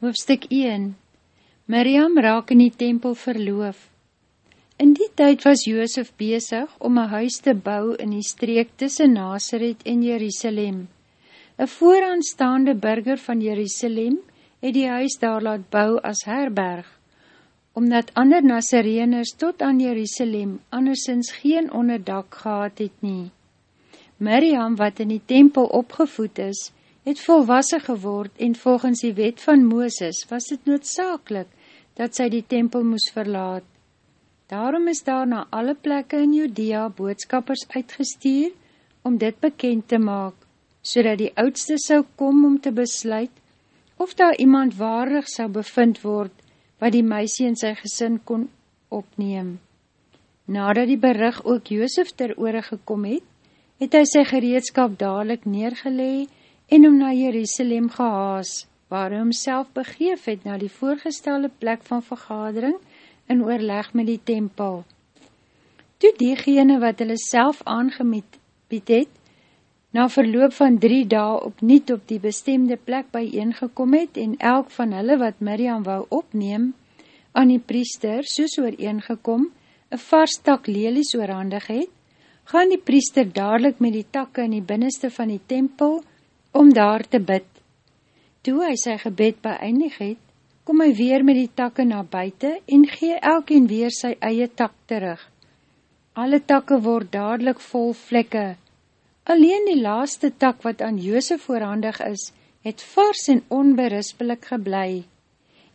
Hoofstuk 1 Miriam raak in die tempel verloof. In die tyd was Joosef bezig om een huis te bou in die streek tussen Nazareth en Jerusalem. Een vooraanstaande burger van Jerusalem het die huis daar laat bou as herberg, omdat ander Nazareners tot aan Jerusalem andersins geen onderdak gehad het nie. Miriam, wat in die tempel opgevoed is, het volwassen geword en volgens die wet van Mooses was het noodzakelik dat sy die tempel moes verlaat. Daarom is daar na alle plekke in Judea boodskappers uitgestuur om dit bekend te maak, so die oudste sou kom om te besluit of daar iemand waardig sou bevind word wat die meisie in sy gesin kon opneem. Nadat die berig ook Joosef ter oore gekom het, het hy sy gereedskap dadelijk neergelee en om na Jerusalem gehaas, waar hy homself begeef het na die voorgestelde plek van vergadering in oorleg met die tempel. Toe diegene wat hulle self aangemiet het, na verloop van drie dae opniet op die bestemde plek bijeengekom het en elk van hulle wat Miriam wou opneem, aan die priester, soos ooreengekom, een vars tak lelies oorhandig het, gaan die priester dadelijk met die takke in die binneste van die tempel om daar te bid. Toe hy sy gebed beëindig het, kom hy weer met die takke na buiten en gee elkeen weer sy eie tak terug. Alle takke word dadelijk vol vlekke. Alleen die laaste tak wat aan Joosef voorhandig is, het vars en onberispelik geblei.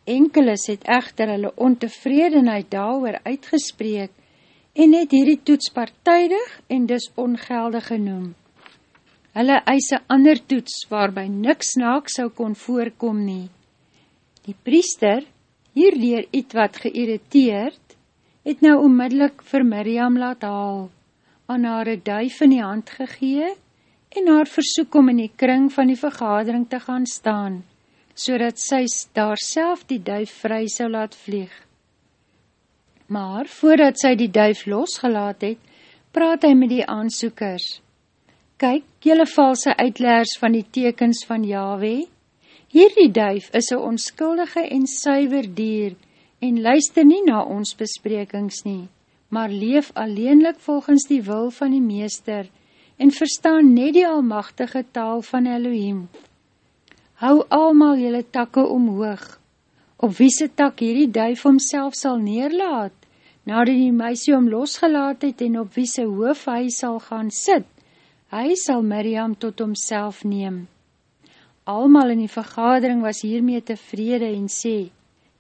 Enkeles het echter hulle ontevredenheid daar uitgespreek en het hierdie toets partijdig en dus ongeldig genoemd. Hulle eise ander toets, waarby niks naak sou kon voorkom nie. Die priester, hierleer iets wat geïrriteerd, het nou onmiddellik vir Miriam laat haal, aan haar een duif in die hand gegee, en haar versoek om in die kring van die vergadering te gaan staan, so dat sy daar self die duif vry sou laat vlieg. Maar, voordat sy die duif losgelaat het, praat hy met die aansoekers, Kyk, jylle valse uitleers van die tekens van Yahweh. Hierdie duif is een onskuldige en suiver dier en luister nie na ons besprekings nie, maar leef alleenlik volgens die wil van die meester en verstaan net die almachtige taal van Elohim. Hou almal jylle takke omhoog, op wie se tak hierdie duif homself sal neerlaat, nadat die meisie om losgelaat het en op wie se hoof hy sal gaan sit, hy sal Miriam tot homself neem. Almal in die vergadering was hiermee tevrede en sê,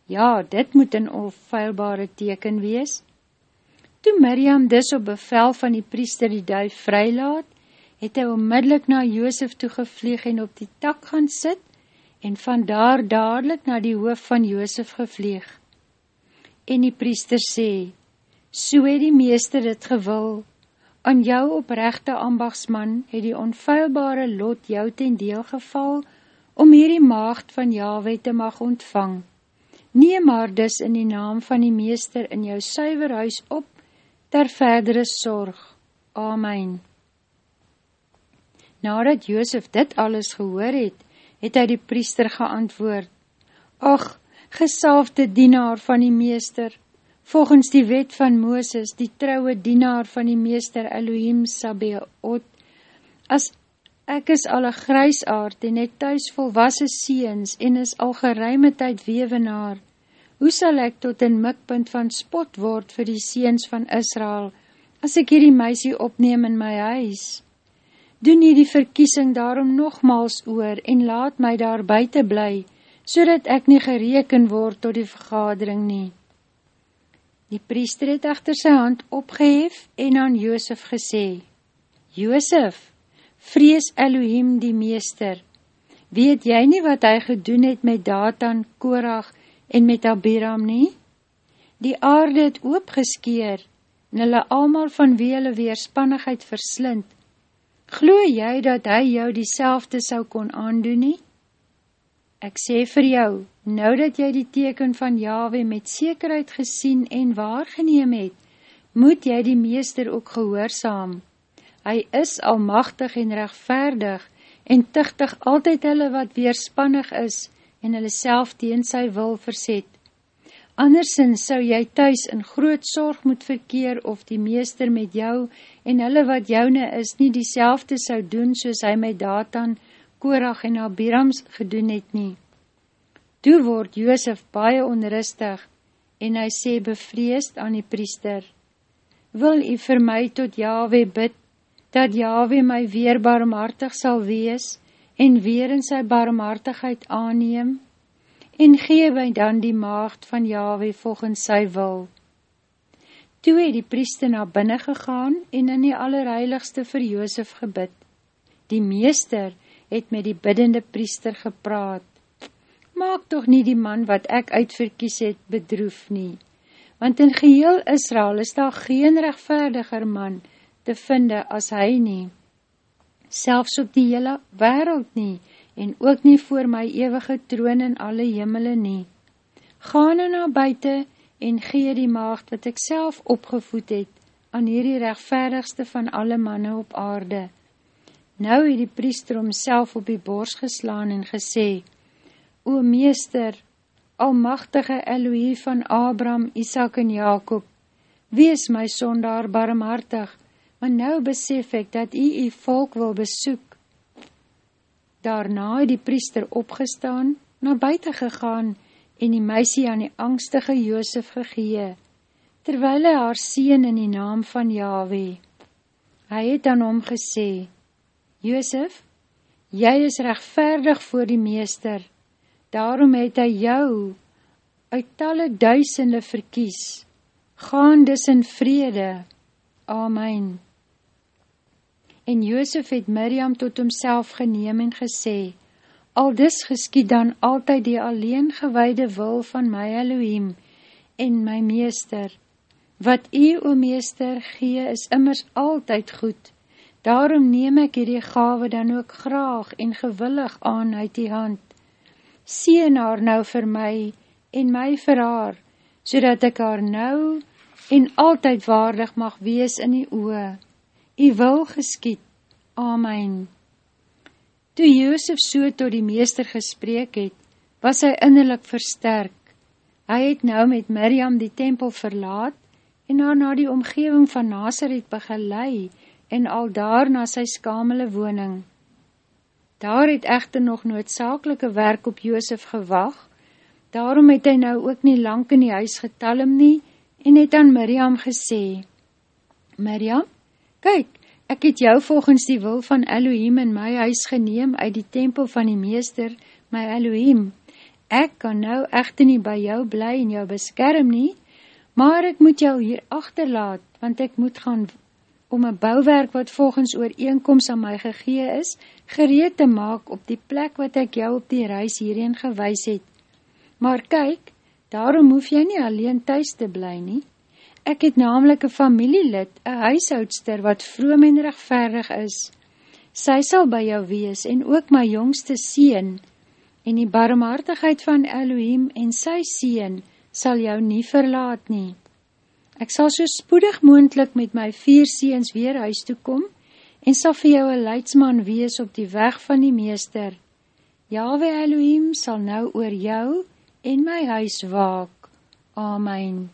ja, dit moet een onfeilbare teken wees. Toe Miriam dis op bevel van die priester die duif vrylaat, het hy onmiddellik na Joosef toegevlieg en op die tak gaan sit, en van daar dadelijk na die hoof van Joosef gevlieg. En die priester sê, so het die meester dit gewil, Aan jou oprechte ambagsman het die onfeilbare lot jou ten deel geval, om hierdie maagd van Yahweh te mag ontvang. Neem maar dus in die naam van die meester in jou suiver huis op, ter verdere sorg. Amen. Nadat Joosef dit alles gehoor het, het hy die priester geantwoord, Ach, gesalfde dienaar van die meester, volgens die wet van Mooses, die trouwe dienaar van die meester Elohim Sabeot, as ek is al een grijsaard en het thuis volwasse seens en is al geruime tyd wevenaar, hoe sal ek tot een mikpunt van spot word vir die seens van Israel, as ek hierdie meisie opneem in my huis? Doen nie die verkiesing daarom nogmaals oor en laat my daar buiten bly, so ek nie gereken word tot die vergadering nie. Die priester het echter sy hand opgehef en aan Joosef gesê, Joosef, vrees Elohim die meester, weet jy nie wat hy gedoen het met Datan, Korach en met Abiram nie? Die aarde het oopgeskeer en hulle almal van wie hulle weerspannigheid verslind. Glo jy dat hy jou die selfde sou kon aandoen nie? Ek sê vir jou, nou dat jy die teken van Yahweh met sekerheid gesien en waargeneem het, moet jy die meester ook gehoorzaam. Hy is almachtig en rechtvaardig en tichtig altyd hulle wat weerspannig is en hulle self teen sy wil verset. Andersins sou jy thuis in groot sorg moet verkeer of die meester met jou en hulle wat joune is nie die sou doen soos hy met Datan, Korach en Abirams gedoen het nie. Toe word Joosef baie onrustig en hy sê bevreesd aan die priester, Wil u vir my tot Yahweh bid, dat Yahweh my weer barmhartig sal wees en weer in sy barmhartigheid aanneem? en gee my dan die maagd van Yahweh volgens sy wil. Toe het die priester na binnen gegaan en in die allerheiligste vir Joosef gebid. Die meester het met die biddende priester gepraat. Maak toch nie die man wat ek uitverkies het bedroef nie, want in geheel Israel is daar geen rechtvaardiger man te vinde as hy nie. Selfs op die hele wereld nie, en ook nie voor my ewige troon in alle jemele nie. Ga nou na buiten en gee die maagd wat ek self opgevoed het, aan hierdie rechtverigste van alle manne op aarde. Nou het die priester homself op die bors geslaan en gesê, O meester, almachtige Elohie van Abraham, Isaac en Jacob, wees my sondaar barmhartig, want nou besef ek dat u die volk wil besoek, Daarna het die priester opgestaan, na buiten gegaan en die meisie aan die angstige Joosef gegee, terwyl hy haar sien in die naam van Yahweh. Hy het aan hom gesê, Joosef, jy is rechtverdig voor die meester, daarom het hy jou uit talle duisende verkies, gaan dus in vrede. Amen. En Joosef het Miriam tot homself geneem en gesê, Al dis geskiet dan altyd die alleen gewaide wil van my Elohim en my meester. Wat u, o meester, gee is immers altyd goed. Daarom neem ek hierdie gave dan ook graag en gewillig aan uit die hand. Seen haar nou vir my en my vir haar, so ek haar nou en altyd waardig mag wees in die oe. U wil geskiet. Amen. Toe Joosef so tot die meester gespreek het, was hy innerlik versterk. Hy het nou met Miriam die tempel verlaat en haar na die omgeving van Nazareth begelei en al daar na sy skamele woning. Daar het echter nog noodzakelike werk op Joosef gewag, daarom het hy nou ook nie lang in die huis getalm nie en het aan Miriam gesê, Miriam, kyk, Ek het jou volgens die wil van Elohim in my huis geneem uit die tempel van die meester, my Elohim. Ek kan nou echte nie by jou bly en jou beskerm nie, maar ek moet jou hier achterlaat, want ek moet gaan om een bouwwerk wat volgens ooreenkomst aan my gegee is, gereed te maak op die plek wat ek jou op die reis hierheen gewys het. Maar kyk, daarom hoef jy nie alleen thuis te bly nie. Ek het namelijk een familielid, een huishoudster, wat vroom en rechtverig is. Sy sal by jou wees, en ook my jongste sien, en die barmhartigheid van Elohim en sy sien, sal jou nie verlaat nie. Ek sal so spoedig moendlik met my vier siens weer huis toekom, en sal vir jou een leidsman wees op die weg van die meester. Yahweh Elohim sal nou oor jou en my huis waak. Amen.